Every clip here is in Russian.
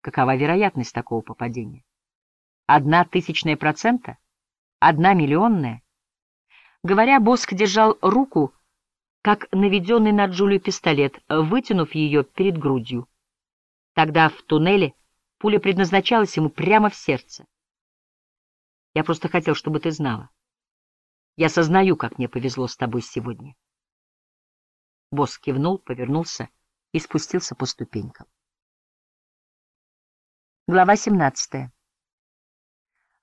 Какова вероятность такого попадения? Одна тысячная процента? Одна миллионная? Говоря, Боск держал руку, как наведенный на Джулию пистолет, вытянув ее перед грудью. Тогда в туннеле пуля предназначалась ему прямо в сердце. Я просто хотел, чтобы ты знала. Я сознаю, как мне повезло с тобой сегодня. Босс кивнул, повернулся и спустился по ступенькам. Глава 17.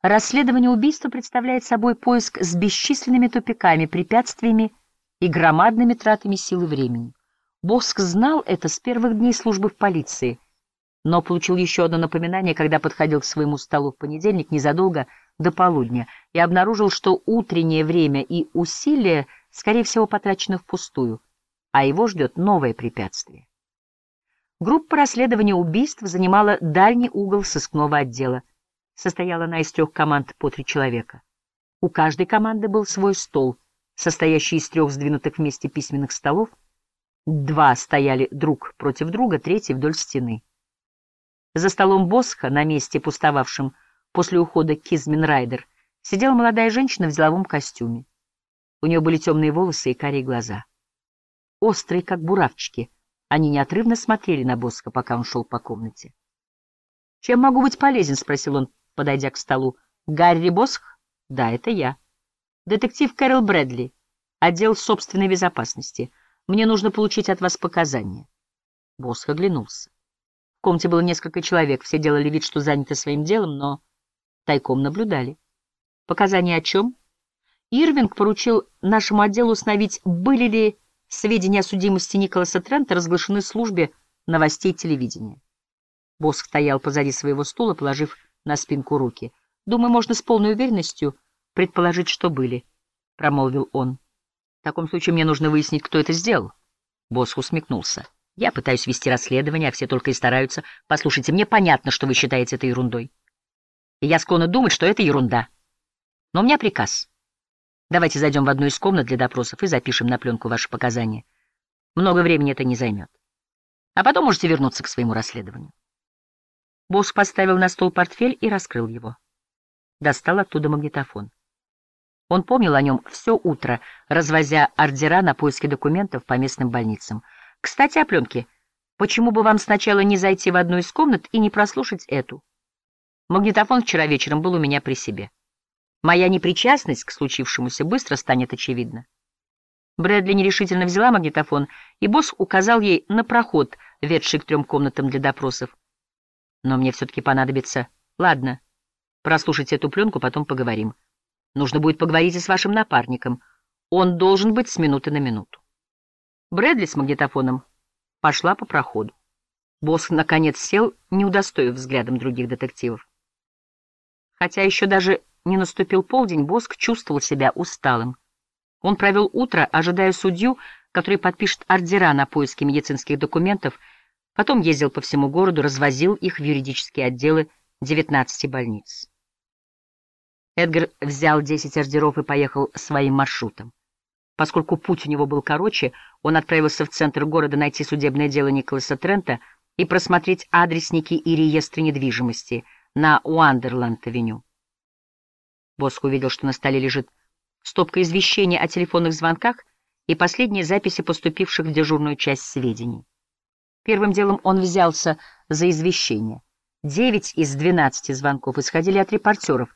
Расследование убийства представляет собой поиск с бесчисленными тупиками, препятствиями и громадными тратами сил и времени. Боск знал это с первых дней службы в полиции, но получил еще одно напоминание, когда подходил к своему столу в понедельник незадолго до полудня и обнаружил, что утреннее время и усилия, скорее всего, потрачены впустую, а его ждет новое препятствие. Группа расследования убийств занимала дальний угол сыскного отдела. Состояла она из трех команд по три человека. У каждой команды был свой стол, состоящий из трех сдвинутых вместе письменных столов. Два стояли друг против друга, третий вдоль стены. За столом Босха, на месте пустовавшем после ухода Кизмин Райдер, сидела молодая женщина в деловом костюме. У нее были темные волосы и карие глаза. Острые, как буравчики — они неотрывно смотрели на Боска, пока он шел по комнате. — Чем могу быть полезен? — спросил он, подойдя к столу. — Гарри Босх? — Да, это я. — Детектив Кэрол Брэдли, отдел собственной безопасности. Мне нужно получить от вас показания. Босх оглянулся. В комнате было несколько человек, все делали вид, что заняты своим делом, но тайком наблюдали. Показания о чем? Ирвинг поручил нашему отделу установить, были ли Сведения о судимости Николаса Трента разглашены службе новостей телевидения. Босс стоял позади своего стула, положив на спинку руки. «Думаю, можно с полной уверенностью предположить, что были», — промолвил он. «В таком случае мне нужно выяснить, кто это сделал». Босс усмехнулся. «Я пытаюсь вести расследование, а все только и стараются. Послушайте, мне понятно, что вы считаете это ерундой. И я склонна думать, что это ерунда. Но у меня приказ. Давайте зайдем в одну из комнат для допросов и запишем на пленку ваши показания. Много времени это не займет. А потом можете вернуться к своему расследованию. Босс поставил на стол портфель и раскрыл его. Достал оттуда магнитофон. Он помнил о нем все утро, развозя ордера на поиски документов по местным больницам. Кстати, о пленке. Почему бы вам сначала не зайти в одну из комнат и не прослушать эту? Магнитофон вчера вечером был у меня при себе. Моя непричастность к случившемуся быстро станет очевидна. Брэдли нерешительно взяла магнитофон, и босс указал ей на проход, ведший к трем комнатам для допросов. Но мне все-таки понадобится... Ладно, прослушайте эту пленку, потом поговорим. Нужно будет поговорить и с вашим напарником. Он должен быть с минуты на минуту. Брэдли с магнитофоном пошла по проходу. Босс, наконец, сел, не удостоив взглядом других детективов. Хотя еще даже не наступил полдень, Боск чувствовал себя усталым. Он провел утро, ожидая судью, который подпишет ордера на поиски медицинских документов, потом ездил по всему городу, развозил их в юридические отделы 19 больниц. Эдгар взял 10 ордеров и поехал своим маршрутом. Поскольку путь у него был короче, он отправился в центр города найти судебное дело Николаса Трента и просмотреть адресники и реестры недвижимости на Уандерланд-авеню. Боск увидел, что на столе лежит стопка извещений о телефонных звонках и последние записи поступивших в дежурную часть сведений. Первым делом он взялся за извещение. Девять из двенадцати звонков исходили от репортеров,